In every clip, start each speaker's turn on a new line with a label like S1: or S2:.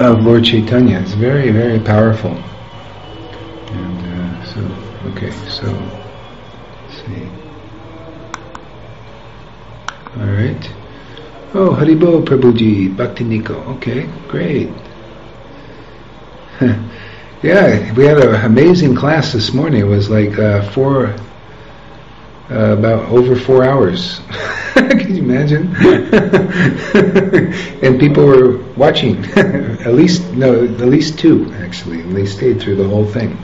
S1: of Lord Chaitanya. It's very, very powerful. And uh, so, okay, so, let's see. All right. Oh, Haribol Prabhuji, Bhakti Nico. Okay, great. yeah, we had an amazing class this morning. It was like uh, four, uh, about over four hours. Can you imagine? and people were watching. at least no, at least two actually, and they stayed through the whole thing.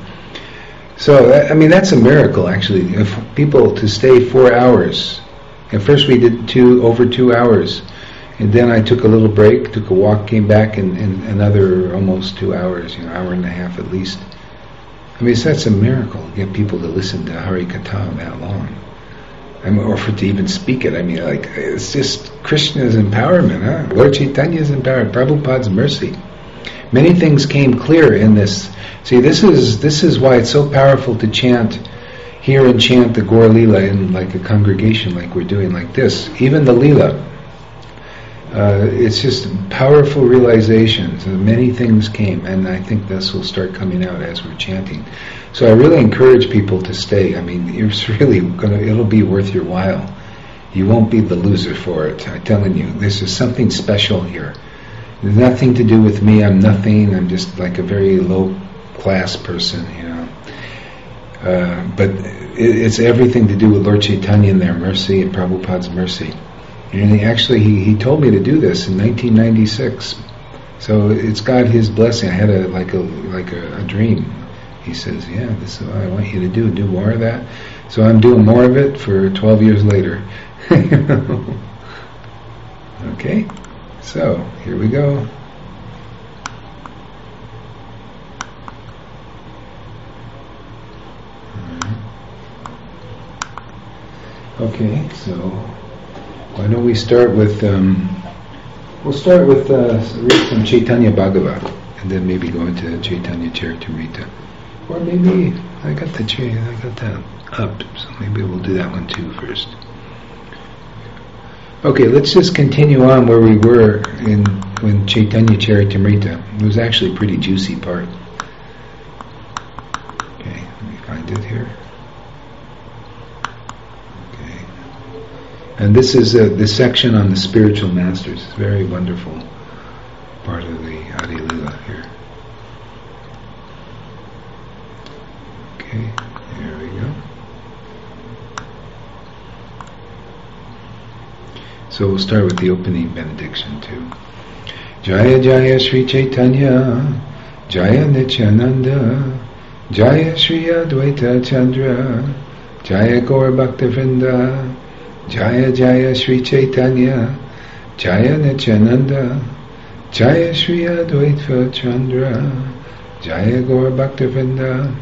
S1: So I mean, that's a miracle actually. If people to stay four hours. At first we did two over two hours, and then I took a little break, took a walk, came back, and, and another almost two hours, you know, hour and a half at least. I mean, that's a miracle. To get people to listen to Hari Katha that long. I mean, or for to even speak it. I mean, like it's just Krishna's empowerment, huh? Lord Chaitanya's empowerment, Prabhupada's mercy. Many things came clear in this. See, this is this is why it's so powerful to chant, here and chant the Gaur Lila in like a congregation, like we're doing, like this. Even the Lila. Uh, it's just powerful realizations. Many things came, and I think this will start coming out as we're chanting. So I really encourage people to stay. I mean, it's really gonna, it'll be worth your while. You won't be the loser for it. I'm telling you, this is something special here. There's nothing to do with me. I'm nothing. I'm just like a very low class person, you know. Uh, but it, it's everything to do with Lord Chaitanya and their mercy and Prabhupada's mercy. And he actually, he, he told me to do this in 1996. So it's got his blessing. I had a like a like a, a dream he says, yeah, this is what I want you to do. Do more of that. So I'm doing more of it for 12 years later. okay, so here we go. Okay, so why don't we start with, um, we'll start with uh, read some Chaitanya Bhagavat and then maybe go into Chaitanya Charitamrita. Or maybe I got the tree, I got that up, so maybe we'll do that one too first. Okay, let's just continue on where we were in when Chaitanya Charitamrita. It was actually a pretty juicy part. Okay, let me find it here. And this is uh, the section on the spiritual masters. It's very wonderful part of the Adi Lila here. Okay, there we go. So we'll start with the opening benediction too. Jaya Jaya Sri Chaitanya, Jaya Nityananda, Jaya Sri Advaita Chandra, Jaya Gaur Bhaktivinoda, Jaya Jaya Sri Chaitanya, Jaya Nityananda, Jaya Sri Advaita Chandra, Jaya Gaur Bhaktivinoda,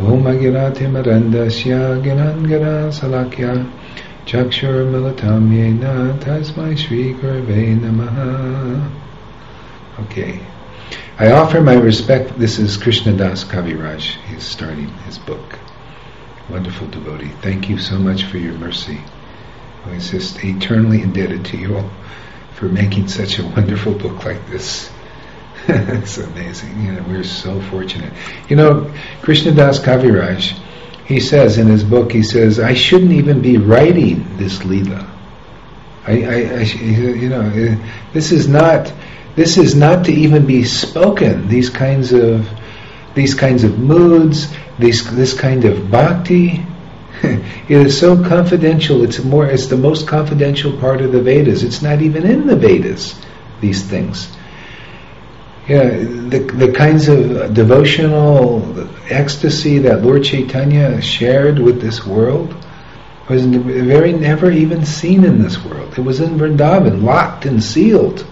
S1: Om Agiratimarandasya Ginangana Salakya Chakshur Militam Yena Tasmai Shri Gurve Namaha Okay. I offer my respect. This is Krishna Das Kaviraj. He's starting his book. Wonderful devotee. Thank you so much for your mercy. I was just eternally indebted to you all for making such a wonderful book like this. it's amazing. You know, we're so fortunate. You know, Krishnadas Kaviraj, he says in his book, he says, I shouldn't even be writing this Leela. I, I, I, you know, this is not, this is not to even be spoken. These kinds of, these kinds of moods, these, this kind of bhakti, it is so confidential. It's more, it's the most confidential part of the Vedas. It's not even in the Vedas. These things. Yeah, the the kinds of devotional ecstasy that Lord Chaitanya shared with this world was very never even seen in this world. It was in Vrindavan, locked and sealed.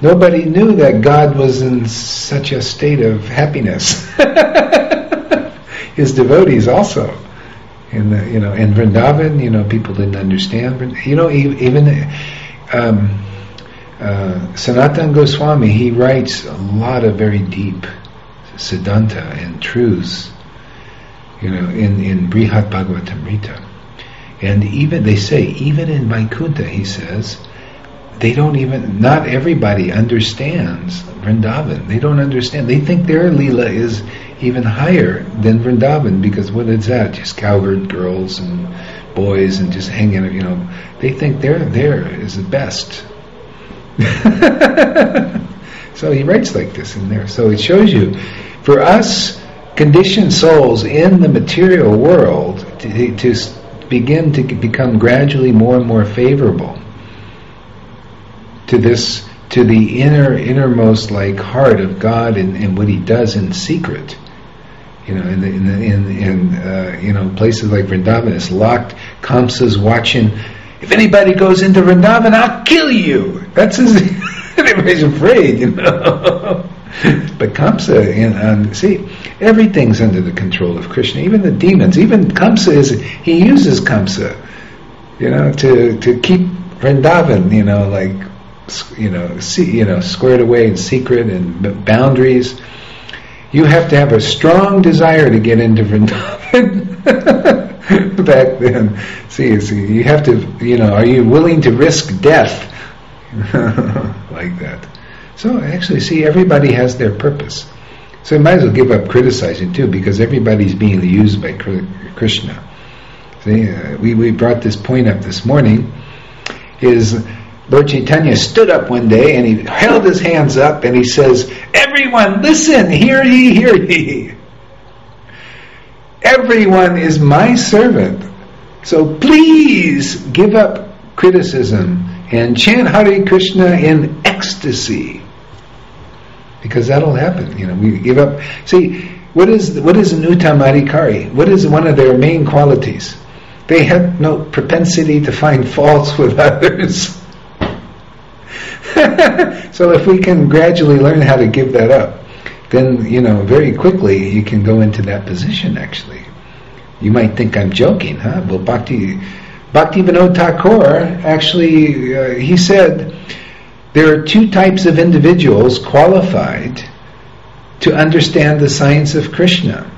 S1: Nobody knew that God was in such a state of happiness. His devotees also. In the, you know, in Vrindavan, you know, people didn't understand. You know, even um, uh, Sanatan Goswami, he writes a lot of very deep siddhanta and truths, you know, in, in Brihat Bhagavatamrita. And even, they say, even in Vaikuntha, he says, they don't even, not everybody understands Vrindavan. They don't understand. They think their lila is even higher than Vrindavan because what is that? Just cowherd girls and boys and just hanging, you know. They think their there is the best. so he writes like this in there. So it shows you, for us conditioned souls in the material world, to, to begin to become gradually more and more favorable to this to the inner innermost like heart of God and, and what He does in secret. You know, in the, in the, in, in uh, you know places like Vrindavan, it's locked. Kamsa's watching. If anybody goes into Vrindavan, I'll kill you. That's his. everybody's afraid, you know. but Kamsa, and um, see, everything's under the control of Krishna. Even the demons. Even Kamsa is. He uses Kamsa, you know, to to keep Vrindavan, you know, like you know, see, you know, squared away in secret and boundaries. You have to have a strong desire to get into Vrindavan. Back then, see, see, you have to, you know, are you willing to risk death like that? So actually, see, everybody has their purpose. So you might as well give up criticizing too, because everybody's being used by Krishna. See, uh, we we brought this point up this morning. Is Chaitanya stood up one day and he held his hands up and he says, Everyone, listen, hear ye, hear ye. Everyone is my servant. So please give up criticism and chant Hare Krishna in ecstasy. Because that'll happen. You know, we give up. See, what is what is an Uttamadhikari? What is one of their main qualities? They have no propensity to find faults with others. so if we can gradually learn how to give that up, then you know very quickly you can go into that position. Actually, you might think I'm joking, huh? Well, Bhakti Bhakti Vinod Thakur actually uh, he said there are two types of individuals qualified to understand the science of Krishna.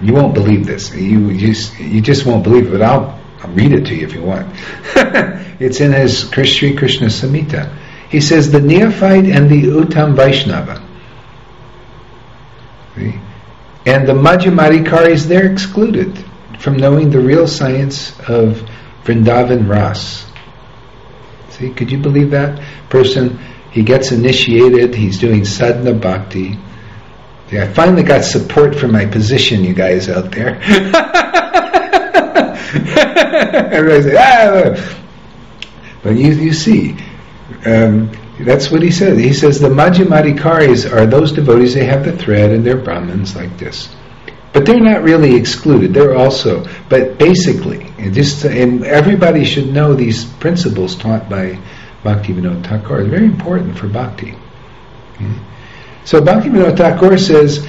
S1: You won't believe this. You just you just won't believe it. But I'll, I'll read it to you if you want. it's in his Sri Krishna Samhita. He says the neophyte and the Uttam Vaishnava. And the Madhyamadikaris, they're excluded from knowing the real science of Vrindavan Ras. See, could you believe that? Person, he gets initiated, he's doing sadhana bhakti. See, I finally got support for my position, you guys out there. Everybody say, ah! But you, you see, um, that's what he says. He says the Madhyamadikaris are those devotees, they have the thread and they're Brahmins like this. But they're not really excluded. They're also, but basically, and just and everybody should know these principles taught by Bhakti Vinod Thakur. It's very important for bhakti. Okay? So Bhakti Vinod Thakur says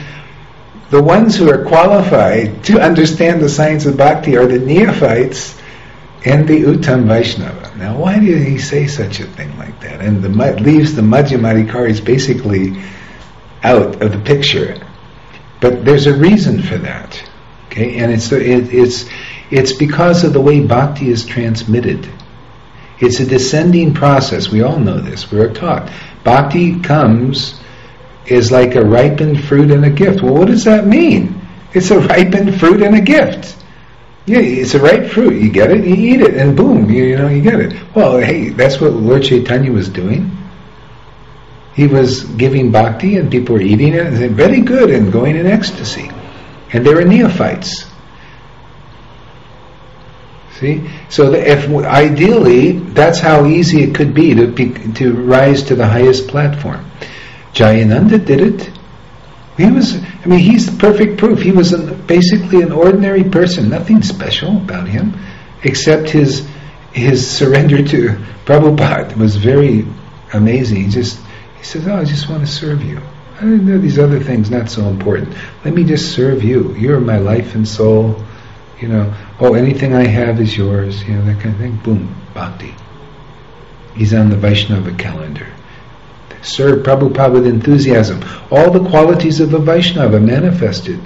S1: the ones who are qualified to understand the science of bhakti are the neophytes and the Uttam Vaishnava. Now, why did he say such a thing like that? And the, leaves the Madhyamadikaris basically out of the picture. But there's a reason for that. Okay, and it's it, it's it's because of the way bhakti is transmitted. It's a descending process. We all know this. We are taught bhakti comes is like a ripened fruit and a gift. Well, what does that mean? It's a ripened fruit and a gift. Yeah, it's a ripe fruit. You get it, you eat it, and boom, you, you know, you get it. Well, hey, that's what Lord Chaitanya was doing. He was giving bhakti, and people were eating it, and said, very good, and going in ecstasy. And they were neophytes. See, so if ideally, that's how easy it could be to be, to rise to the highest platform. Jayananda did it. He was, I mean, he's the perfect proof. He was an, basically an ordinary person, nothing special about him, except his his surrender to Prabhupada was very amazing. He just he says, "Oh, I just want to serve you. I know these other things not so important. Let me just serve you. You're my life and soul. You know, oh, anything I have is yours. You know that kind of thing. Boom, bhakti. He's on the Vaishnava calendar serve Prabhupada with enthusiasm. All the qualities of a Vaishnava manifested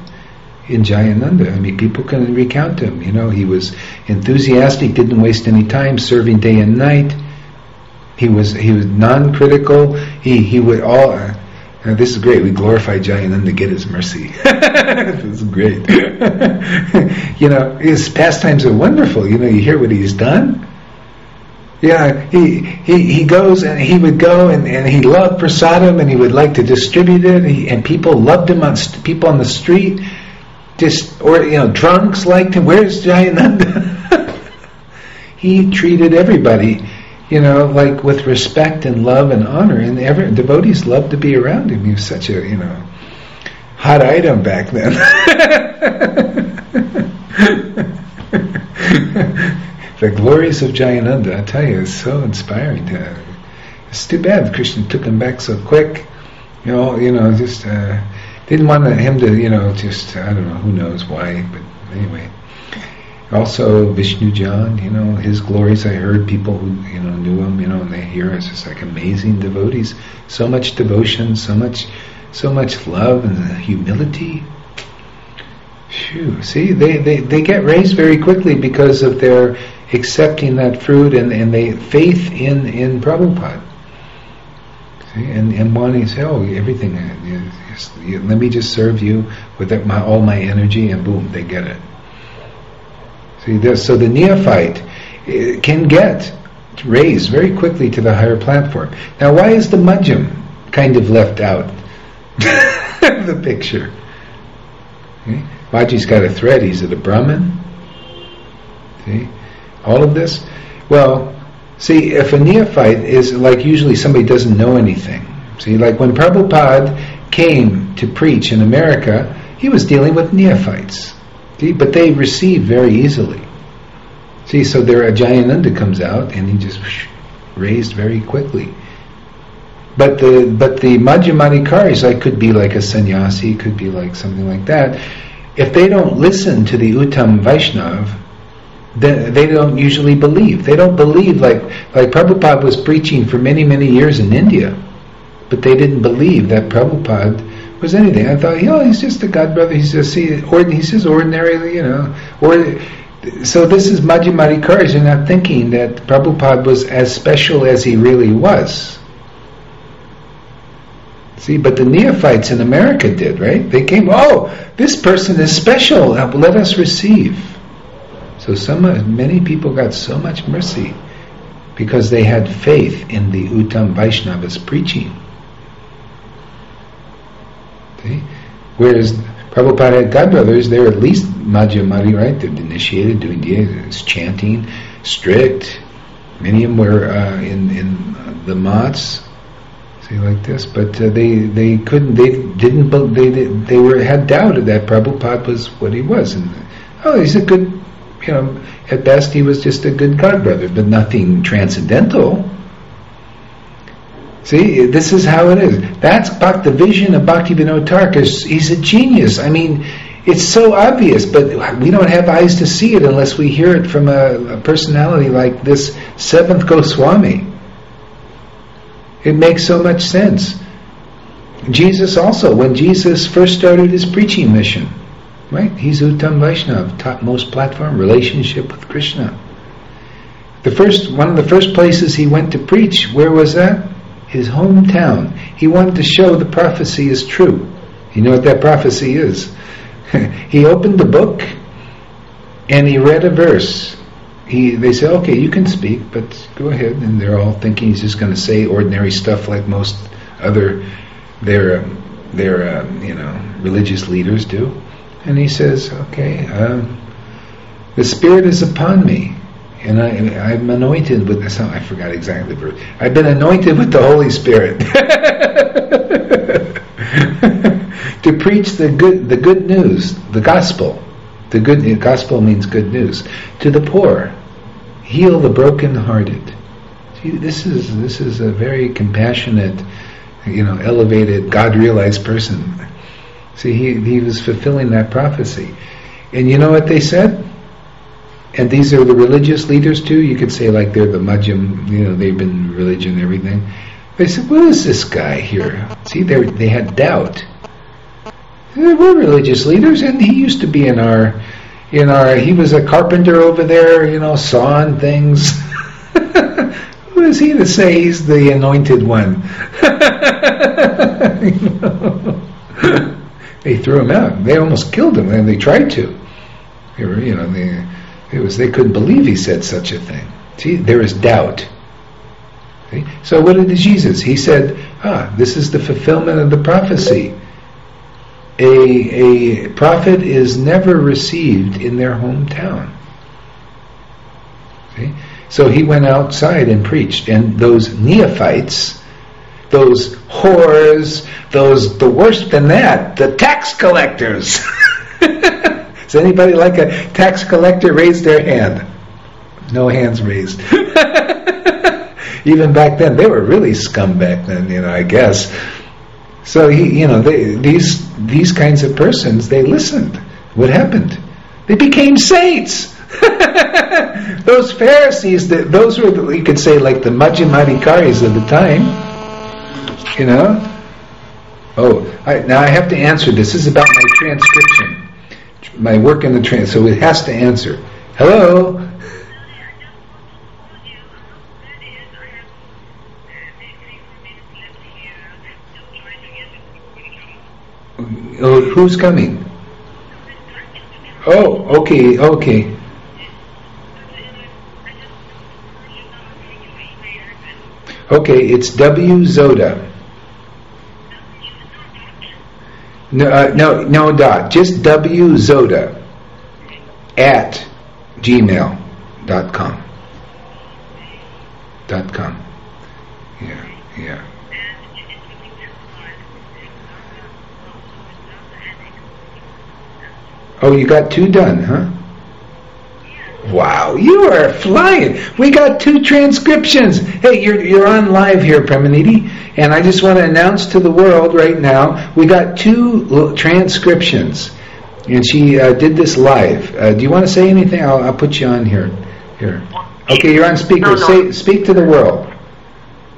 S1: in Jayananda. I mean, people can recount him. You know, he was enthusiastic, didn't waste any time, serving day and night. He was he was non-critical. He he would all. Uh, this is great. We glorify Jayananda get his mercy. this is great. you know, his pastimes are wonderful. You know, you hear what he's done. Yeah, he, he, he goes and he would go and, and he loved prasadam and he would like to distribute it. He, and people loved him on st- people on the street. Just or you know drunks liked him. Where's Jayananda? He treated everybody you know like with respect and love and honor. And every devotees loved to be around him. He was such a you know hot item back then the glories of Jayananda, I tell you, is so inspiring. To, it's too bad Krishna took him back so quick. You know, you know, just uh, didn't want him to, you know, just I don't know, who knows why, but anyway. Also, Vishnujan, you know, his glories. I heard people who you know knew him, you know, and they hear us. It's like amazing devotees, so much devotion, so much, so much love and humility. Phew. See, they, they, they get raised very quickly because of their accepting that fruit and, and they faith in, in Prabhupada. See? And, and wanting to say, oh, everything, is, let me just serve you with my, all my energy, and boom, they get it. See, so the neophyte eh, can get raised very quickly to the higher platform. Now, why is the Madhyam kind of left out of the picture? Okay? Maji's got a thread. He's a Brahmin. See? All of this? Well, see, if a neophyte is like usually somebody doesn't know anything. See, like when Prabhupada came to preach in America, he was dealing with neophytes. See, but they receive very easily. See, so there a Jayananda comes out and he just whoosh, raised very quickly. But the but the Madhyamadikaris like could be like a sannyasi, could be like something like that. If they don't listen to the Uttam Vaishnav, they don't usually believe. They don't believe like like Prabhupada was preaching for many many years in India, but they didn't believe that Prabhupada was anything. I thought, know, he's just a god brother. He's just he, or, he's just ordinarily, you know, or. So this is Madhyamadikaris. You're not thinking that Prabhupada was as special as he really was. See, but the neophytes in America did, right? They came, oh, this person is special. Let us receive. So some, many people got so much mercy because they had faith in the Uttam Vaishnava's preaching. See? Whereas Prabhupada had godbrothers, they're at least Madhyamari, right? They're initiated, doing the chanting, strict. Many of them were uh, in, in the mats, see like this, but uh, they they couldn't, they didn't, they they were had doubted that Prabhupada was what he was, and oh, he's a good you know, at best he was just a good god brother, but nothing transcendental. See, this is how it is. That's the vision of Bhakti Vinod Thakur. He's a genius. I mean, it's so obvious, but we don't have eyes to see it unless we hear it from a, a personality like this seventh Goswami. It makes so much sense. Jesus also, when Jesus first started his preaching mission, Right? He's Uttam Vaishnav, topmost platform, relationship with Krishna. The first, one of the first places he went to preach, where was that? His hometown. He wanted to show the prophecy is true. You know what that prophecy is? he opened the book and he read a verse. He, they said, okay, you can speak, but go ahead. And they're all thinking he's just going to say ordinary stuff like most other their their uh, you know religious leaders do. And he says, okay, um, the Spirit is upon me. And I, I'm anointed with this. I forgot exactly. I've been anointed with the Holy Spirit to preach the good, the good news, the gospel. The good gospel means good news to the poor, heal the broken-hearted. See, this is this is a very compassionate, you know, elevated, God-realized person. See, he, he was fulfilling that prophecy. And you know what they said? And these are the religious leaders too. You could say like they're the Madhyam, you know, they've been religion everything. They said, what is this guy here? See, they they had doubt. We're religious leaders, and he used to be in our, in our. He was a carpenter over there, you know, sawing things. who is he to say he's the anointed one? they threw him out. They almost killed him, and they tried to. They were, you know, they, it was they couldn't believe he said such a thing. See, there is doubt. See? So what did Jesus? He said, "Ah, this is the fulfillment of the prophecy." A, a prophet is never received in their hometown. See? So he went outside and preached, and those neophytes, those whores, those the worst than that, the tax collectors. Does anybody like a tax collector? Raise their hand. No hands raised. Even back then, they were really scum back then, you know, I guess. So he, you know, they, these these kinds of persons, they listened. What happened? They became saints. those Pharisees, those were, you could say, like the Majjhimadhikaris of the time. You know? Oh, I, now I have to answer. This is about my transcription, my work in the trans. So it has to answer. Hello. Oh, who's coming? Oh, okay, okay. Okay, it's W Zodda. No, uh, no, no dot. Just W Zodda at gmail.com. Dot com. Yeah, yeah. Oh, you got two done, huh? Wow, you are flying. We got two transcriptions. Hey, you're, you're on live here, Premaniti, and I just want to announce to the world right now, we got two transcriptions. And she uh, did this live. Uh, do you want to say anything? I'll, I'll, put you on here. Here. Okay, you're on speaker. No, no. Say, speak to the world.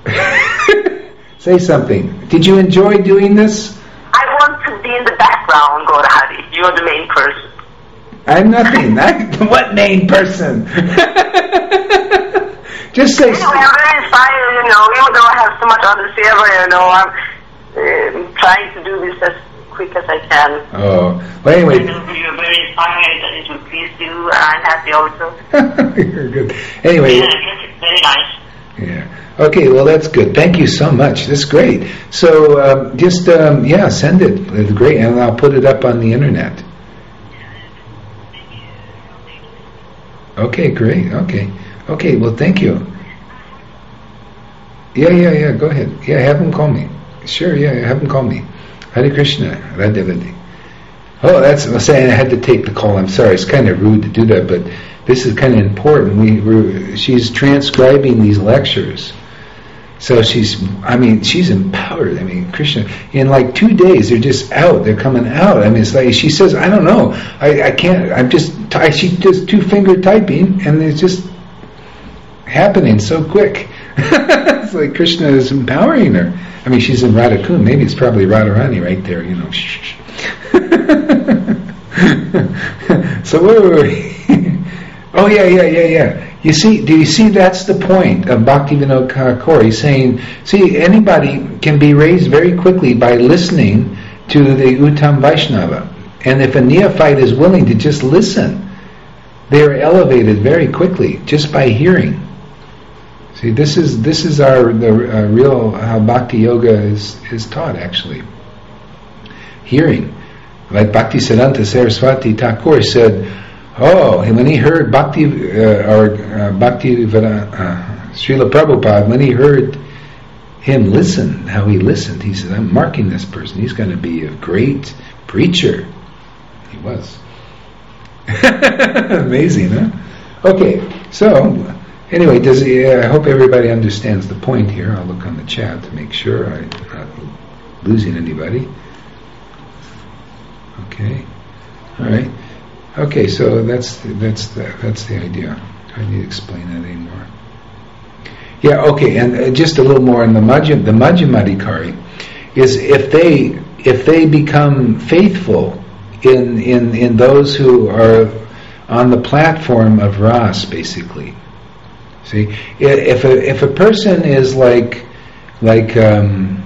S1: say something. Did you enjoy doing this?
S2: I want to be in the background, Gaurahari. You're the main person.
S1: I'm nothing. I, what main person? Just say.
S2: Anyway, I'm very inspired. You know, even though I have so much on the server, you know, I'm uh, trying to do this as quick as I can.
S1: Oh, well, anyway.
S2: You're very inspired. That you please do. I'm happy also.
S1: You're good. Anyway.
S2: Yeah, very nice.
S1: Yeah. Okay, well that's good. Thank you so much. That's great. So um, just um, yeah, send it. It's great, and I'll put it up on the internet. Okay, great. Okay. Okay, well, thank you. Yeah, yeah, yeah, go ahead. Yeah, have him call me. Sure, yeah, have him call me. Hare Krishna, Radhe Radhe. Oh, that's I'm saying I had to take the call. I'm sorry. It's kind of rude to do that, but this is kind of important. We, she's transcribing these lectures. So she's, I mean, she's empowered. I mean, Krishna, in like two days, they're just out. They're coming out. I mean, it's like, she says, I don't know. I, I can't, I'm just, I, she just two finger typing and it's just happening so quick. it's like Krishna is empowering her. I mean, she's in Radhakund. Maybe it's probably Radharani right there, you know. so where were we? oh, yeah, yeah, yeah, yeah. You see, do you see that's the point of Bhaktivinoda Thakur? He's saying, see, anybody can be raised very quickly by listening to the Uttam Vaishnava. And if a neophyte is willing to just listen, they are elevated very quickly just by hearing. See, this is this is our the uh, real how Bhakti Yoga is is taught actually. Hearing, like Bhakti Siddhanta Saraswati Thakur said, Oh, when he heard Bhakti uh, or uh, Bhakti uh, Srila Prabhupada, when he heard him listen, how he listened, he said, "I'm marking this person. He's going to be a great preacher." He was amazing, huh? Okay, so anyway, does he, uh, I hope everybody understands the point here. I'll look on the chat to make sure I'm not losing anybody. Okay, all right. Okay, so that's the, that's the, that's the idea. I need to explain that anymore. Yeah, okay, and uh, just a little more in the Majjhim, the Majjhimadhikari is if they if they become faithful in in in those who are on the platform of Ras, basically. See, if a if a person is like like um,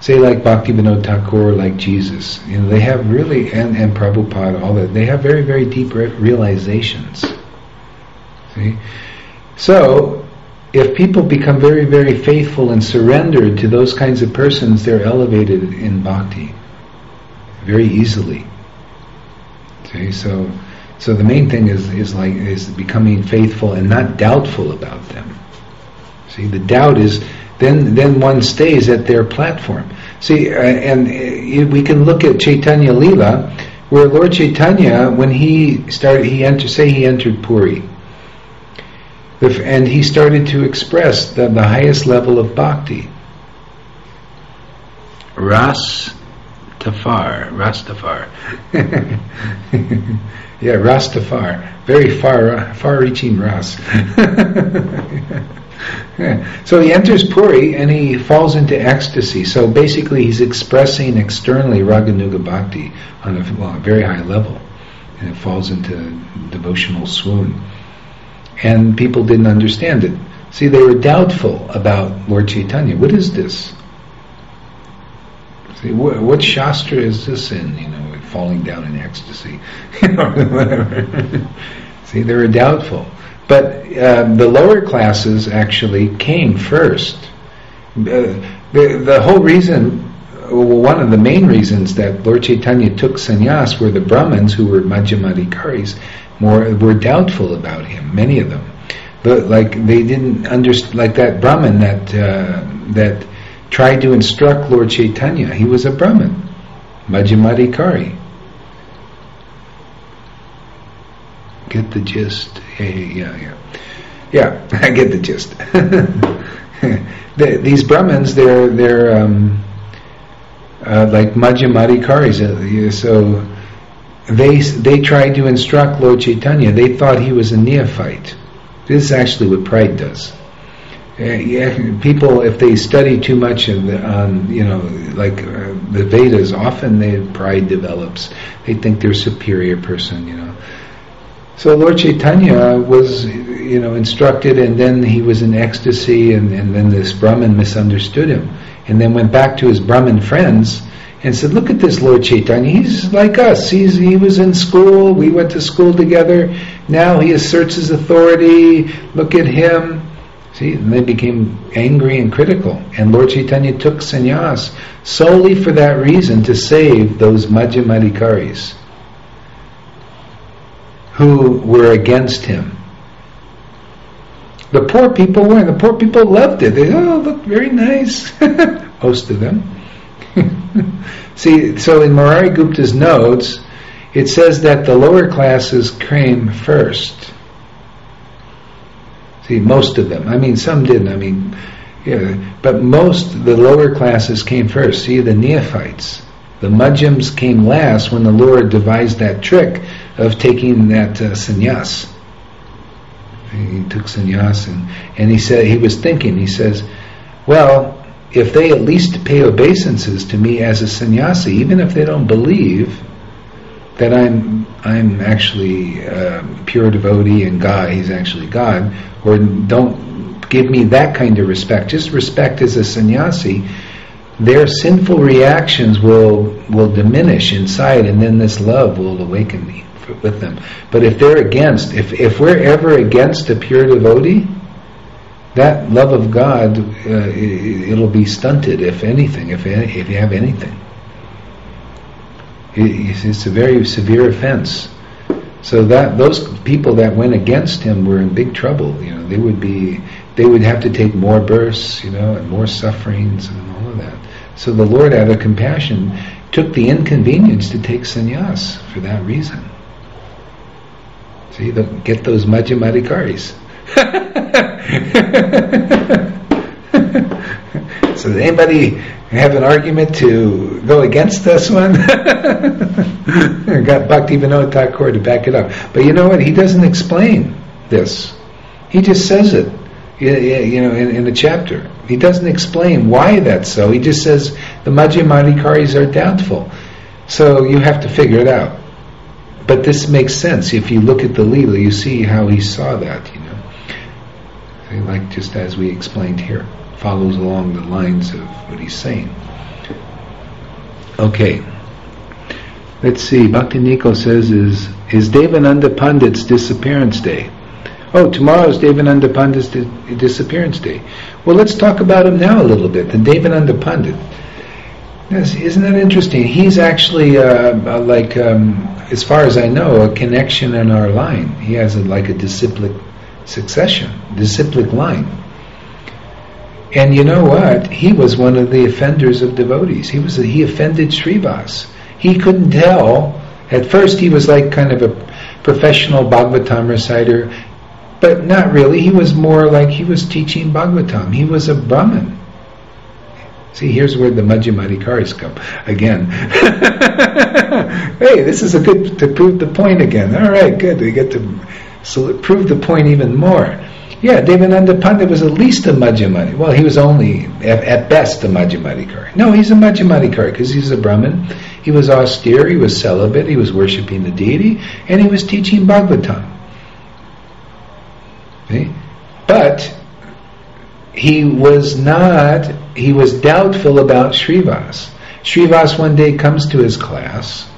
S1: say like Bhaktivinoda Thakur, like Jesus, you know, they have really and and Prabhupada, all that they have very very deep re- realizations. See, so if people become very very faithful and surrendered to those kinds of persons, they're elevated in bhakti very easily. See, so so the main thing is, is like is becoming faithful and not doubtful about them. See, the doubt is then then one stays at their platform. See, uh, and uh, we can look at Chaitanya Lila, where Lord Chaitanya, when he started, he entered, say he entered Puri, and he started to express the, the highest level of bhakti. Ras Tafar, Rastafar. yeah, Rastafar. Very far, far-reaching Ras. so he enters Puri and he falls into ecstasy. So basically, he's expressing externally Raganuga Bhakti on a, well, a very high level, and it falls into devotional swoon. And people didn't understand it. See, they were doubtful about Lord Chaitanya. What is this? See, what, what shastra is this in? You know, falling down in ecstasy. See, they were doubtful, but uh, the lower classes actually came first. Uh, the the whole reason, well, one of the main reasons that Lord Chaitanya took sannyas were the Brahmins who were Madhyamadhikaris, more were doubtful about him. Many of them, but like they didn't understand, like that Brahmin that uh, that tried to instruct Lord Chaitanya. He was a Brahmin, Madhyamadhikari. Get the gist? Yeah, yeah, yeah. Yeah, I get the gist. the, these Brahmins, they're they're um, uh, like Madhyamadhikaris. Uh, so they they tried to instruct Lord Chaitanya. They thought he was a neophyte. This is actually what pride does uh, yeah, people, if they study too much on, you know, like uh, the Vedas, often their pride develops. They think they're superior person, you know. So Lord Chaitanya was, you know, instructed, and then he was in ecstasy, and, and then this Brahmin misunderstood him, and then went back to his Brahmin friends and said, "Look at this Lord Chaitanya. He's like us. He's he was in school. We went to school together. Now he asserts his authority. Look at him." See, and they became angry and critical. And Lord Chaitanya took sannyas solely for that reason to save those Madhyamadhikaris who were against him. The poor people were, and The poor people loved it. They, oh, look, very nice. Most of them. See, so in Murari Gupta's notes, it says that the lower classes came first. See, most of them. I mean, some didn't. I mean, yeah, but most the lower classes came first. See, the neophytes, the mudgems came last when the Lord devised that trick of taking that uh, sannyas. He took sannyas and, and he said he was thinking. He says, "Well, if they at least pay obeisances to me as a sannyasi, even if they don't believe." that I'm I'm actually a pure devotee and God, He's actually God, or don't give me that kind of respect. Just respect as a sannyasi. Their sinful reactions will will diminish inside, and then this love will awaken me with them. But if they're against, if if we're ever against a pure devotee, that love of God, uh, it, will be stunted, if anything, if any, if you have anything it's a very severe offense. So that those people that went against him were in big trouble. You know, they would be, they would have to take more births, you know, and more sufferings and all of that. So the Lord, out of compassion, took the inconvenience to take sannyas for that reason. See, the, get those Madhyamadhikaris. so anybody have an argument to go against this one? Got Bhakti Vinod Thakur to back it up. But you know what? He doesn't explain this. He just says it, you know, in, in the chapter. He doesn't explain why that's so. He just says the Madhyamadhikaris are doubtful. So you have to figure it out. But this makes sense. If you look at the Leela, you see how he saw that, you know. Like just as we explained here, follows along the lines of what he's saying. Okay. Let's see. Bhakti Nico says, "Is is Devananda Pandit's disappearance day?" Oh, tomorrow's Devananda Pandit's di- disappearance day. Well, let's talk about him now a little bit. The Devananda Pandit. Yes, isn't that interesting? He's actually uh, uh, like, um, as far as I know, a connection in our line. He has a, like a disciplic succession, disciplic line. And you know what? He was one of the offenders of devotees. He was a, he offended Srivas. He couldn't tell. At first, he was like kind of a professional Bhagavatam reciter, but not really. He was more like he was teaching Bhagavatam. He was a Brahmin. See, here's where the Madhyamadikaris come again. hey, this is a good to prove the point again. All right, good. We get to so prove the point even more. Yeah, Devananda Pandit was at least a Madhyamadi. Well, he was only, at, at best, a Madhyamadikari. No, he's a Madhyamadikari because he's a Brahmin. He was austere, he was celibate, he was worshipping the deity, and he was teaching Bhagavatam. Okay? But he was not, he was doubtful about Srivas. Srivas one day comes to his class,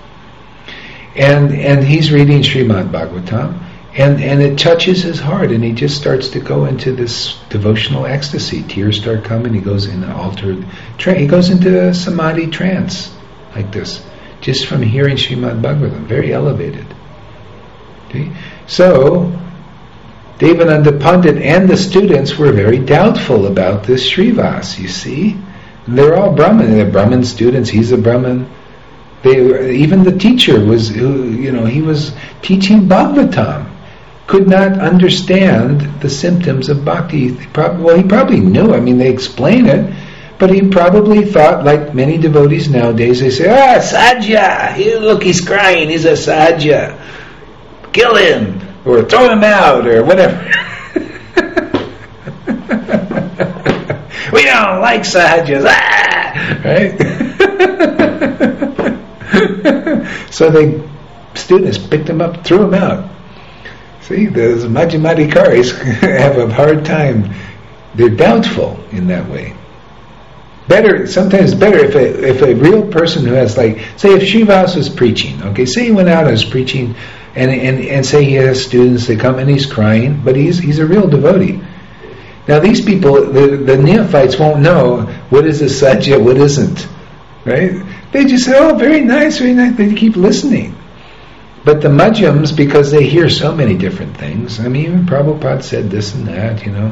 S1: and, and he's reading Srimad Bhagavatam, and and it touches his heart, and he just starts to go into this devotional ecstasy. Tears start coming. He goes in altered trance. He goes into a samadhi trance like this, just from hearing Srimad Bhagavatam, very elevated. Okay? So, Devananda Pandit and the students were very doubtful about this Srivas, you see. And they're all Brahmin. They're Brahmin students. He's a Brahmin. They, even the teacher was, you know, he was teaching Bhagavatam could not understand the symptoms of bhakti. well, he probably knew. I mean, they explain it, but he probably thought, like many devotees nowadays, they say, "Ah, sahajiya! look, he's crying. He's a sahajiya. Kill him or throw him out or whatever." we don't like sahajiyas. Ah! Right? so they students picked him up, threw him out. See, those Madhyamadikaris have a hard time. They're doubtful in that way. Better, sometimes better if a, if a real person who has like, say if Srivas was preaching, okay, say he went out and was preaching, and, and, and say he has students, they come and he's crying, but he's, he's a real devotee. Now these people, the, the neophytes won't know what is a sahajiya, what isn't, right? They just say, oh, very nice, very nice. They keep listening. But the Madhyams, because they hear so many different things, I mean, even Prabhupada said this and that, you know.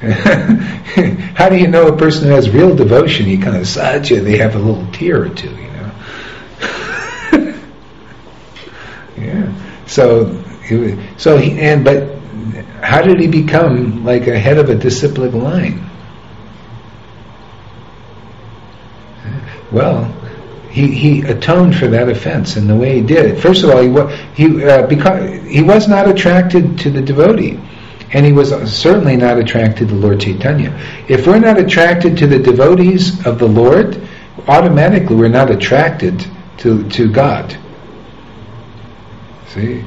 S1: How do you know a person who has real devotion? He kind of sahajiya, they have a little tear or two, you know. So, so he, and but how did he become like a head of a disciplic line? Well, he, he atoned for that offense in the way he did it. First of all, he, he, uh, because, he was not attracted to the devotee, and he was certainly not attracted to Lord Chaitanya. If we're not attracted to the devotees of the Lord, automatically we're not attracted to, to God. See?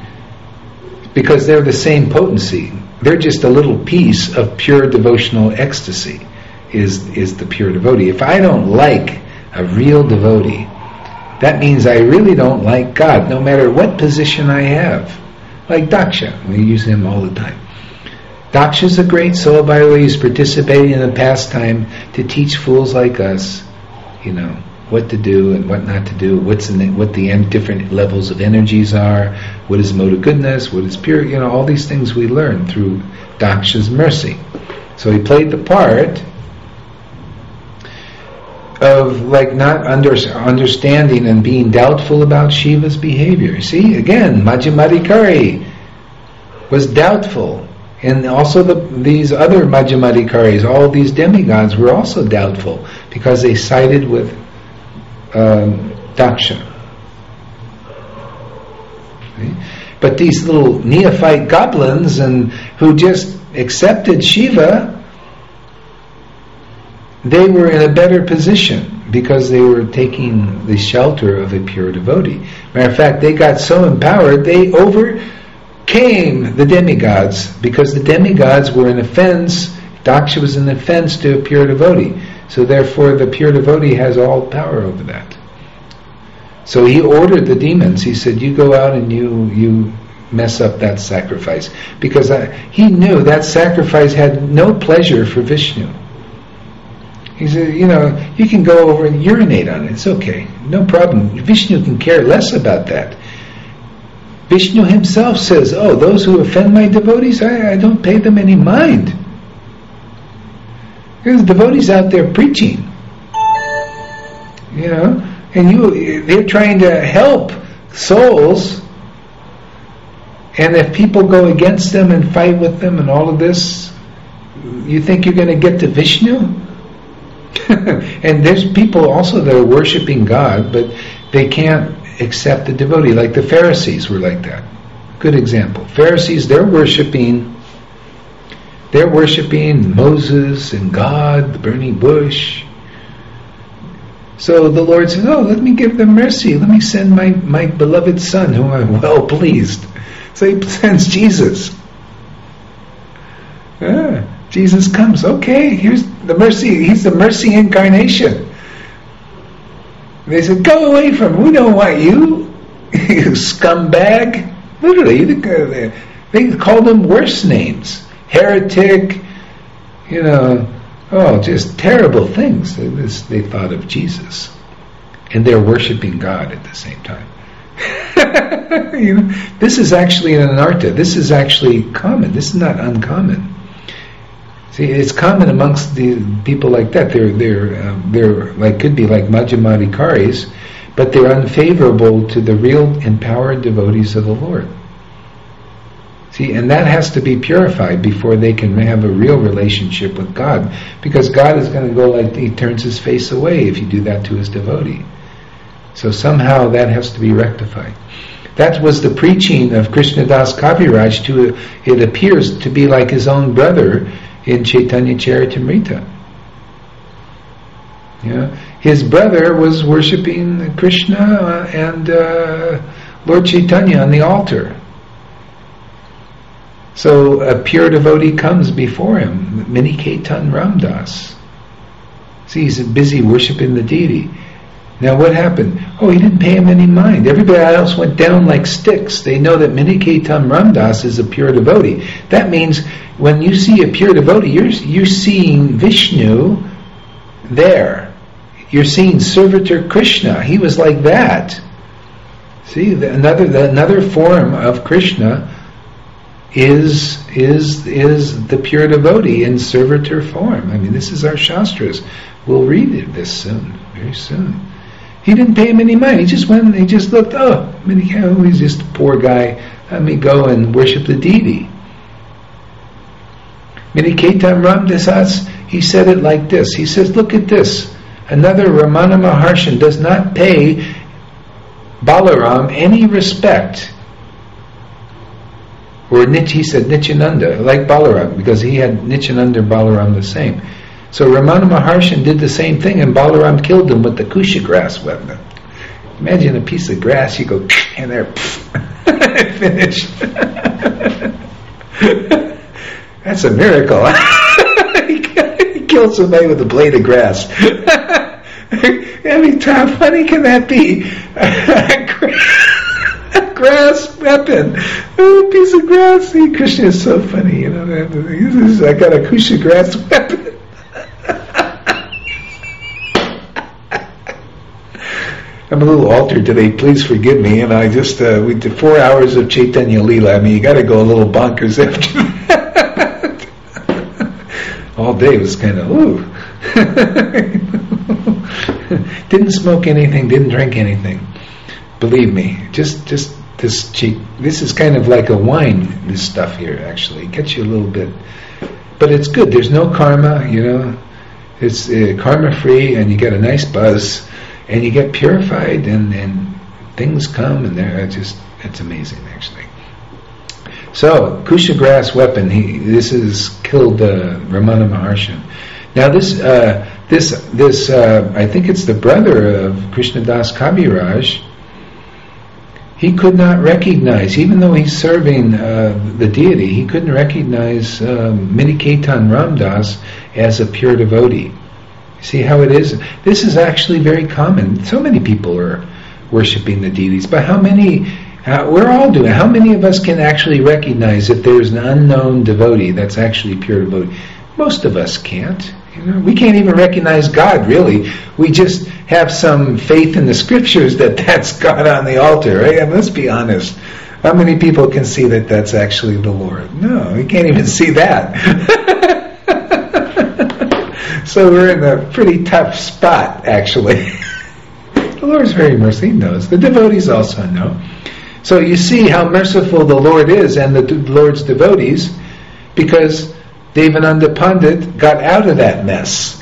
S1: Because they're the same potency. They're just a little piece of pure devotional ecstasy, is, is the pure devotee. If I don't like a real devotee, that means I really don't like God, no matter what position I have. Like Daksha, we use him all the time. Daksha is a great soul, by the way, he's participating in a pastime to teach fools like us, you know, what to do and what not to do, what's the, what the end, different levels of energies are, what is mode of goodness, what is pure, you know, all these things we learn through Daksha's mercy. So he played the part of like not under, understanding and being doubtful about Shiva's behavior. See, again, Madhyamadikari was doubtful. And also the, these other Madhyamadikaris, all these demigods were also doubtful because they sided with um, Daksha. But these little neophyte goblins and who just accepted Shiva they were in a better position because they were taking the shelter of a pure devotee. Matter of fact, they got so empowered, they overcame the demigods, because the demigods were an offense, Daksha was an offense to a pure devotee. So therefore the pure devotee has all power over that. So he ordered the demons, he said, you go out and you, you mess up that sacrifice. Because I, he knew that sacrifice had no pleasure for Vishnu. He said, you know, you can go over and urinate on it. It's okay. No problem. Vishnu can care less about that. Vishnu himself says, oh, those who offend my devotees, I, I don't pay them any mind. There's devotees out there preaching. You know, and you they're trying to help souls and if people go against them and fight with them and all of this, you think you're going to get to Vishnu? and there's people also that are worshiping God, but they can't accept the devotee, like the Pharisees were like that. Good example. Pharisees, they're worshiping, they're worshiping Moses and God, the burning bush. So the Lord says, "Oh, let me give them mercy. Let me send my my beloved Son, whom I'm well pleased." So he sends Jesus. Yeah, Jesus comes. Okay, here's the mercy. He's the mercy incarnation. They said, "Go away from. Him. We don't want you, you scumbag." Literally, they called him worse names: heretic. You know, oh, just terrible things. They thought of Jesus, and they're worshiping God at the same time. you know, this is actually an anartha. This is actually common. This is not uncommon. See, it's common amongst the people like that. They're they're um, they're like could be like Madhyamadhikaris, but they're unfavorable to the real empowered devotees of the Lord. See, and that has to be purified before they can have a real relationship with God, because God is going to go like He turns His face away if you do that to His devotee. So somehow that has to be rectified. That was the preaching of Krishna Krishnadas Kaviraj to, it appears to be like his own brother in Chaitanya Charitamrita. Yeah. His brother was worshipping Krishna and uh, Lord Chaitanya on the altar. So a pure devotee comes before him, Miniketan Ramdas. See, he's busy worshipping the deity. Now what happened? Oh, he didn't pay him any mind. Everybody else went down like sticks. They know that Miniketan Ramdas is a pure devotee. That means when you see a pure devotee, you're, you're seeing Vishnu there. You're seeing Servitor Krishna. He was like that. See, the, another the, another form of Krishna is is is the pure devotee in servitor form. I mean, this is our shastras. We'll read it this soon, very soon. He didn't pay him any mind. He just went he just looked, oh, I mean, oh, he's just a poor guy. Let me go and worship the deity. Miniketan Ramdasas, he said it like this. He says, look at this. Another Ramana Maharshan does not pay Balaram any respect. Or he said Nityananda, like Balaram, because he had Nityananda and Balaram the same. So Ramana Maharshan did the same thing and Balaram killed him with the kusha grass weapon. Imagine a piece of grass, you go, and there, finished. That's a miracle. he killed somebody with a blade of grass. I mean, how funny can that be? Grass weapon. A piece of grass. See, Krishna is so funny, you know. I got a kusha grass weapon. I'm a little altered today. Please forgive me. And I just uh, we did four hours of Chaitanya Leela. I mean, you got to go a little bonkers after that. All day was kind of ooh. didn't smoke anything. Didn't drink anything. Believe me, just just this cheap. This is kind of like a wine. This stuff here actually it gets you a little bit, but it's good. There's no karma. You know, it's uh, karma free, and you get a nice buzz and you get purified, and, and things come, and they're just it's amazing actually. So Kusha grass weapon. He this is killed uh, Ramana Maharshi. Now this uh, this this uh, I think it's the brother of Krishnadas Kaviraj. He could not recognize, even though he's serving uh, the deity, he couldn't recognize um, Miniketan Ramdas as a pure devotee. See how it is? This is actually very common. So many people are worshiping the deities, but how many? Uh, we're all doing. How many of us can actually recognize if there's an unknown devotee that's actually pure devotee? Most of us can't. You know, we can't even recognize God. Really, we just have some faith in the scriptures that that's God on the altar. Right? And let's be honest. How many people can see that that's actually the Lord? No, we can't even see that. So we're in a pretty tough spot, actually. the Lord is very merciful. He knows. The devotees also know. So you see how merciful the Lord is and the Lord's devotees because Devananda Pandit got out of that mess.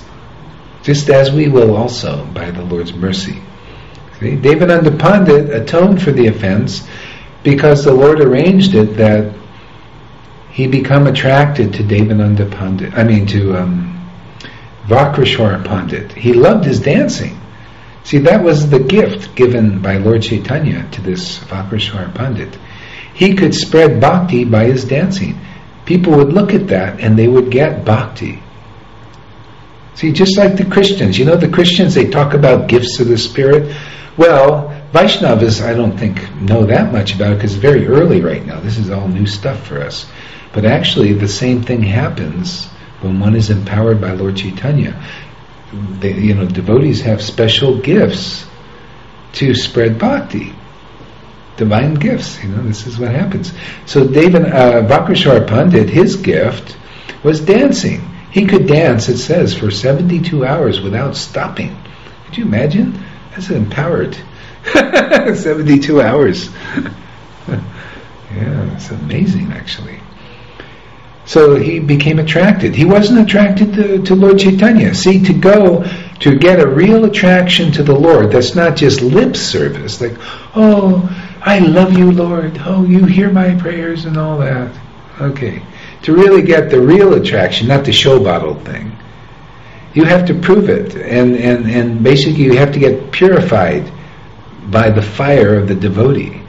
S1: Just as we will also by the Lord's mercy. See? Devananda Pandit atoned for the offense because the Lord arranged it that he become attracted to Devananda Pandit. I mean to um, Vakreshwar Pandit. He loved his dancing. See, that was the gift given by Lord Chaitanya to this Vakreshwar Pandit. He could spread bhakti by his dancing. People would look at that and they would get bhakti. See, just like the Christians, you know, the Christians, they talk about gifts of the Spirit. Well, Vaishnavas, I don't think, know that much about it because it's very early right now. This is all new stuff for us. But actually, the same thing happens when one is empowered by Lord Chaitanya, they, you know, devotees have special gifts to spread bhakti. Divine gifts, you know, this is what happens. So Devan, uh, Vakreshwar Pandit, his gift was dancing. He could dance, it says, for 72 hours without stopping. Could you imagine? That's empowered. 72 hours. yeah, it's amazing, actually. So he became attracted. He wasn't attracted to, to Lord Chaitanya. See, to go to get a real attraction to the Lord, that's not just lip service, like, oh, I love you, Lord. Oh, you hear my prayers and all that. Okay. To really get the real attraction, not the show bottle thing, you have to prove it. And, and, and basically, you have to get purified by the fire of the devotee.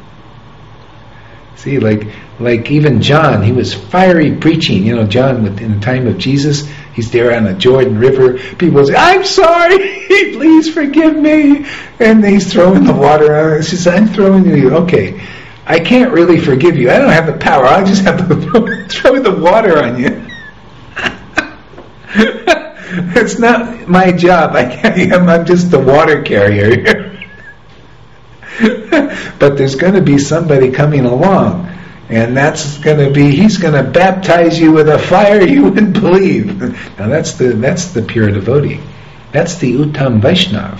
S1: See, like like even John, he was fiery preaching. You know, John, in the time of Jesus, he's there on the Jordan River. People say, "I'm sorry, please forgive me," and he's throwing the water on. He says, "I'm throwing you." Okay, I can't really forgive you. I don't have the power. I just have to throw, throw the water on you. it's not my job. I can't, I'm just the water carrier here. but there's going to be somebody coming along and that's going to be he's going to baptize you with a fire you wouldn't believe. Now that's the that's the pure devotee. That's the Uttam Vaishnav.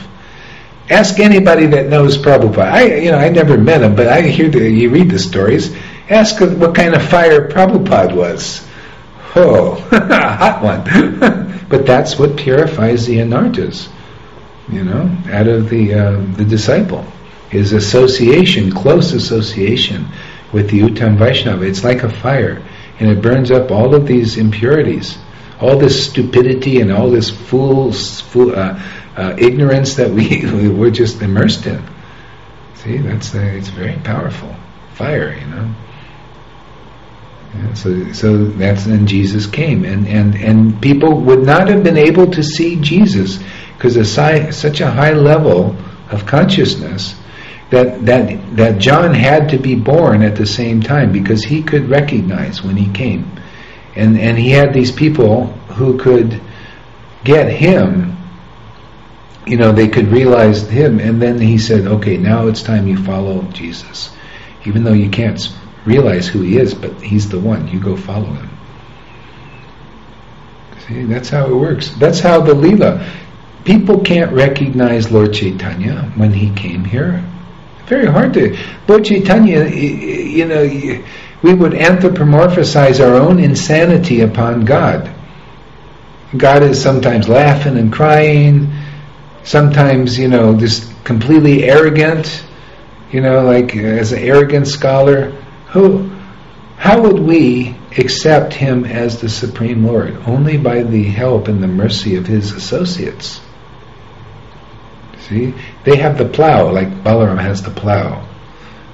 S1: Ask anybody that knows Prabhupada. I you know I never met him, but I hear the you read the stories. Ask what kind of fire Prabhupada was. Oh, A hot one. but that's what purifies the anarthas. You know, out of the uh, the disciple, his association, close association with the Uttam Vaishnava. It's like a fire, and it burns up all of these impurities, all this stupidity and all this fool's fool, uh, uh, ignorance that we we're just immersed in. See, that's uh, it's very powerful fire, you know. Yeah, so, so that's when Jesus came, and, and, and people would not have been able to see Jesus because such a high level of consciousness that, that, that John had to be born at the same time because he could recognize when he came. And, and he had these people who could get him, you know, they could realize him, and then he said, okay, now it's time you follow Jesus. Even though you can't realize who he is, but he's the one, you go follow him. See, that's how it works. That's how the Leela. People can't recognize Lord Chaitanya when he came here very hard to. Lord Chaitanya, you know, we would anthropomorphize our own insanity upon God. God is sometimes laughing and crying, sometimes, you know, just completely arrogant, you know, like uh, as an arrogant scholar. Who, how would we accept him as the Supreme Lord? Only by the help and the mercy of his associates. See? They have the plow, like Balaram has the plow.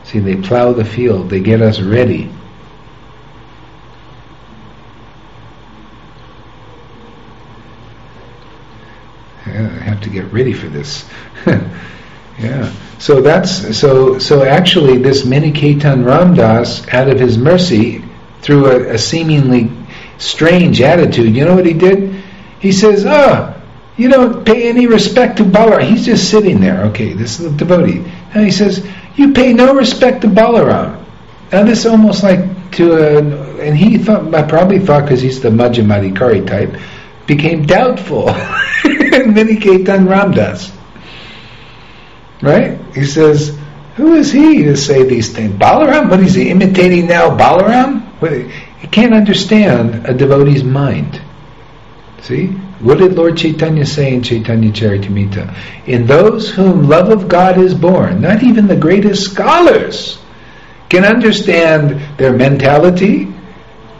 S1: See, they plow the field, they get us ready. Yeah, I have to get ready for this. yeah. So that's so so actually this Miniketan Ramdas out of his mercy through a, a seemingly strange attitude, you know what he did? He says, "Ah, you don't pay any respect to Balaram." He's just sitting there. Okay, this is the devotee, and he says, "You pay no respect to Balaram." Now this almost like to a, and he thought, I probably thought because he's the Madhyamadhikari type, became doubtful. In Miniketan Ramdas, right? He says, "Who is he to say these things?" Balaram? What is he imitating now? Balaram? He can't understand a devotee's mind. See? What did Lord Chaitanya say in Chaitanya Charitamrita? In those whom love of God is born, not even the greatest scholars can understand their mentality,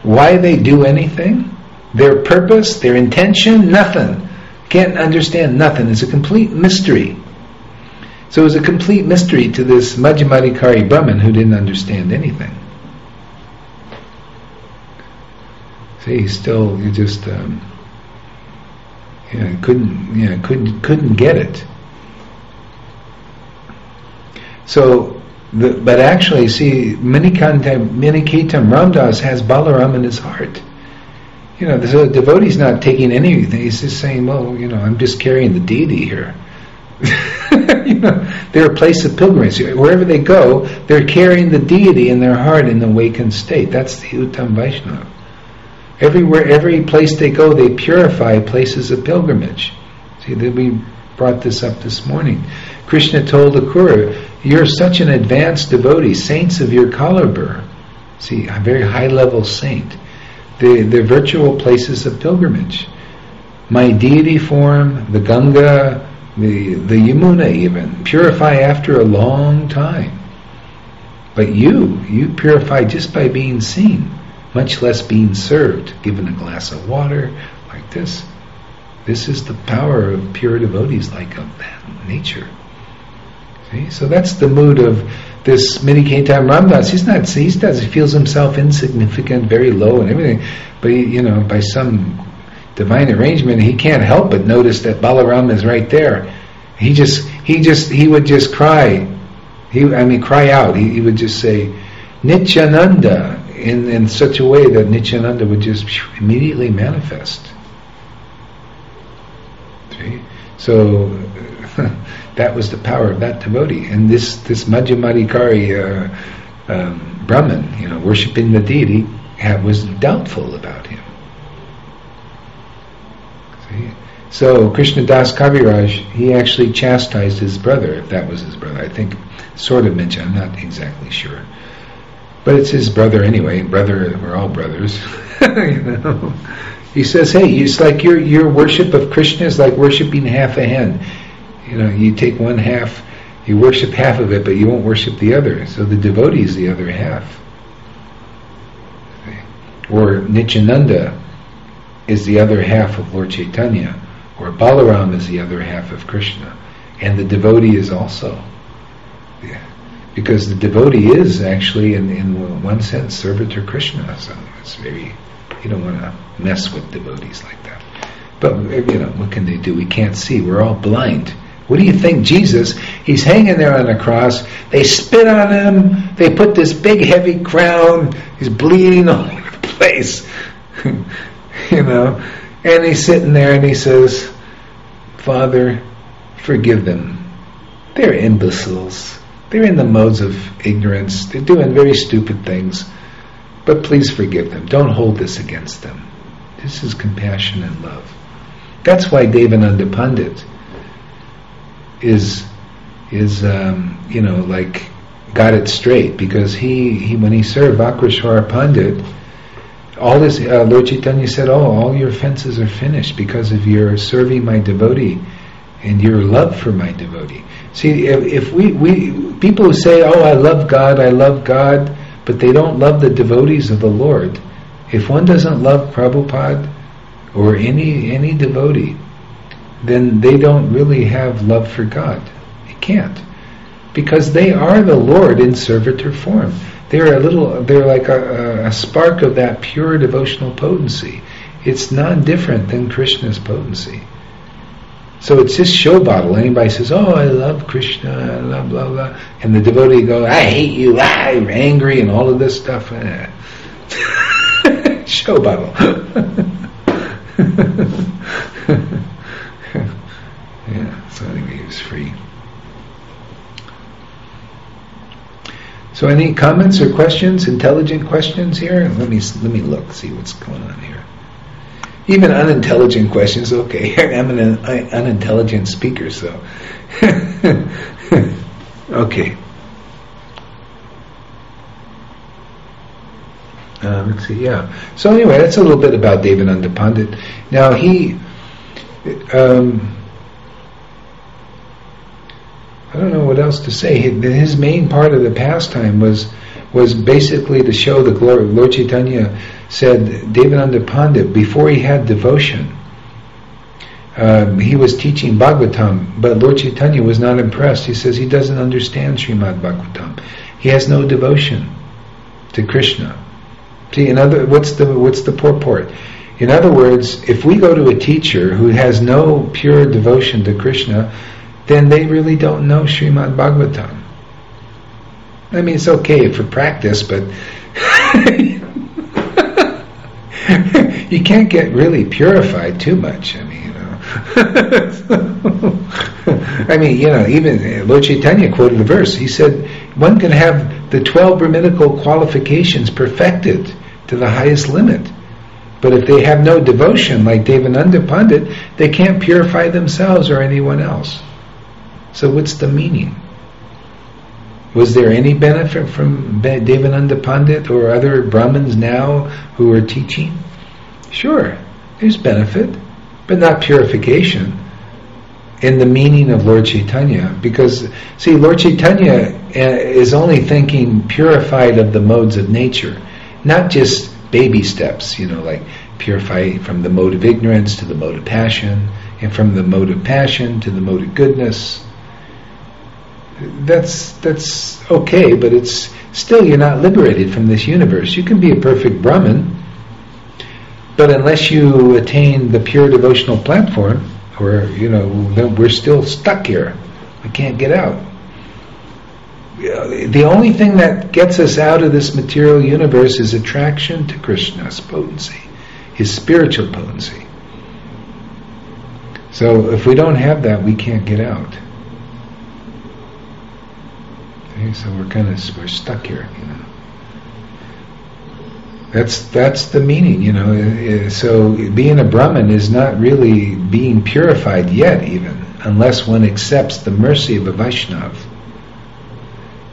S1: why they do anything, their purpose, their intention, nothing. Can't understand nothing. It's a complete mystery. So it was a complete mystery to this Madhyamadhikari Brahmin who didn't understand anything. See, still, you just um, yeah, couldn't yeah couldn't couldn't get it. So, the, but actually, see, Minikanta, Miniketan Ramdas has Balaram in his heart. You know, the devotee's not taking anything. He's just saying, well, you know, I'm just carrying the deity here. you know, they're a place of pilgrimage. Wherever they go, they're carrying the deity in their heart in the awakened state. That's the Uttam Vaishnava. Everywhere, every place they go, they purify places of pilgrimage. See, we brought this up this morning. Krishna told Akrura, "You're such an advanced devotee, saints of your caliber. See, a very high level saint. They, they're virtual places of pilgrimage. My deity form, the Ganga, the the Yamuna, even purify after a long time. But you, you purify just by being seen." Much less being served, given a glass of water like this. This is the power of pure devotees like of that nature. See? So that's the mood of this mini Miniketan Ramdas. He's not, he does, he feels himself insignificant, very low and everything, but he, you know, by some divine arrangement, he can't help but notice that Balaram is right there. He just, he just, he would just cry. He, I mean, cry out. He, he would just say, Nityananda, in, in such a way that Nityananda would just immediately manifest. See? So that was the power of that devotee. And this, this Madhyamadhikari uh, um, Brahman, you know, worshipping the deity, had, was doubtful about him. See? So Krishna Das Kaviraj, he actually chastised his brother, if that was his brother. I think, sort of mentioned, I'm not exactly sure. But it's his brother anyway. Brother, we're all brothers. you know. He says, "Hey, it's like your your worship of Krishna is like worshiping half a hen. You know, you take one half, you worship half of it, but you won't worship the other. So the devotee is the other half. Or Nityananda is the other half of Lord Chaitanya, or Balaram is the other half of Krishna, and the devotee is also because the devotee is actually, in, in one sense, servitor Krishna. So it's very, you don't want to mess with devotees like that. But you know, what can they do? We can't see. We're all blind. What do you think, Jesus? He's hanging there on the cross. They spit on him. They put this big, heavy crown. He's bleeding all over the place. you know, and he's sitting there and he says, "Father, forgive them. They're imbeciles." They're in the modes of ignorance. They're doing very stupid things. But please forgive them. Don't hold this against them. This is compassion and love. That's why Devananda Pandit is is um, you know like got it straight because he, he when he served Vakreshwar Pandit, all this uh, Lord Chaitanya said, "Oh, all your offenses are finished because of your serving my devotee and your love for my devotee." See, if, we, we people who say, "Oh, I love God, I love God," but they don't love the devotees of the Lord. If one doesn't love Prabhupada or any any devotee, then they don't really have love for God. They can't, because they are the Lord in servitor form. They're a little, they're like a, a spark of that pure devotional potency. It's not different than Krishna's potency. So it's just show bottle. Anybody says, "Oh, I love Krishna," love blah blah, and the devotee go, "I hate you," I'm angry, and all of this stuff. show bottle. yeah. So anyway, was free. So any comments or questions, intelligent questions here? Let me let me look, see what's going on here. Even unintelligent questions, okay. I'm an unintelligent speaker, so. okay. Uh, let's see, yeah. So anyway, that's a little bit about Devananda Pandit. Now he, um, I don't know what else to say. His main part of the pastime was was basically to show the glory. Of Lord Chaitanya said Devananda Pandit before he had devotion. Um, he was teaching Bhagavatam, but Lord Chaitanya was not impressed. He says he doesn't understand Srimad Bhagavatam. He has no devotion to Krishna. See, in other, what's the what's the purport? In other words, if we go to a teacher who has no pure devotion to Krishna, then they really don't know Srimad Bhagavatam. I mean, it's okay for practice, but you can't get really purified too much. I mean, you know. I mean, you know, even uh, Lord Chaitanya quoted a verse. He said, one can have the 12 Brahminical qualifications perfected to the highest limit. But if they have no devotion, like Devananda Pandit, they can't purify themselves or anyone else. So what's the meaning? Was there any benefit from Devananda Pandit or other Brahmins now who are teaching? Sure, there's benefit, but not purification in the meaning of Lord Chaitanya. Because, see, Lord Chaitanya uh, is only thinking purified of the modes of nature, not just baby steps, you know, like purify from the mode of ignorance to the mode of passion, and from the mode of passion to the mode of goodness, that's that's okay, but it's still you're not liberated from this universe. You can be a perfect Brahmin, but unless you attain the pure devotional platform, or you know, we're still stuck here. We can't get out. The only thing that gets us out of this material universe is attraction to Krishna's potency, his spiritual potency. So if we don't have that, we can't get out. Okay, so we're kind of we're stuck here, you know. That's that's the meaning, you know. Eh, eh, so being a Brahmin is not really being purified yet, even unless one accepts the mercy of a Vaishnav.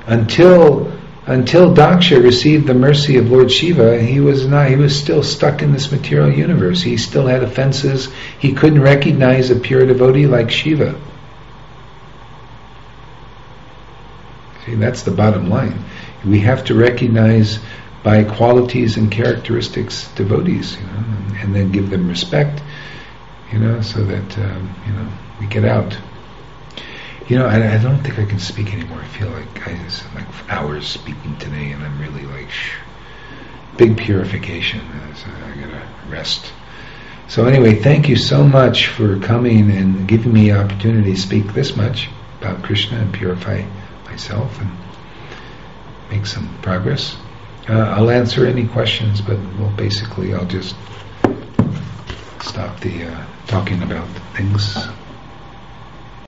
S1: Until until Daksha received the mercy of Lord Shiva, he was not. He was still stuck in this material universe. He still had offenses. He couldn't recognize a pure devotee like Shiva. See, that's the bottom line. We have to recognize by qualities and characteristics devotees, you know, and, and then give them respect, you know, so that um, you know we get out. You know, I, I, don't think I can speak anymore. I feel like I just like hours speaking today, and I'm really like shh, big purification. So I gotta rest. So anyway, thank you so much for coming and giving me opportunity to speak this much about Krishna and purify myself and make some progress. Uh, I'll answer any questions, but well, basically I'll just stop the uh, talking about things.